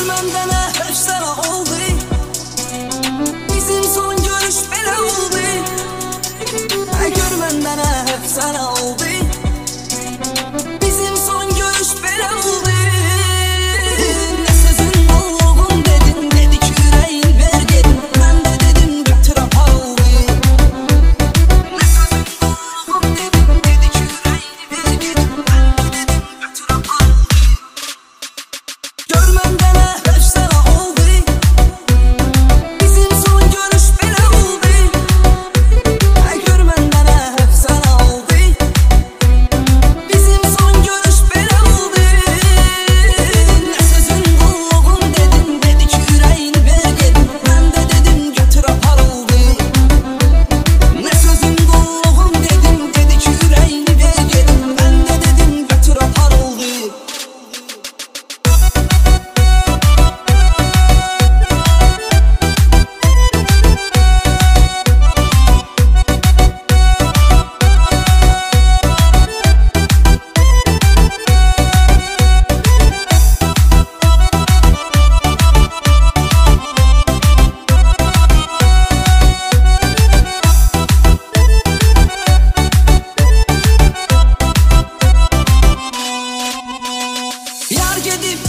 Görmem deme, öp sana oldu.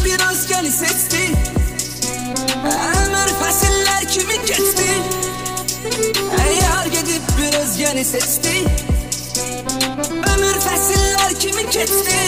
biraz gel sesti Ömür fasiller kimin geçti? Eğer gidip biraz gel sesti Ömür fasiller kimin geçti?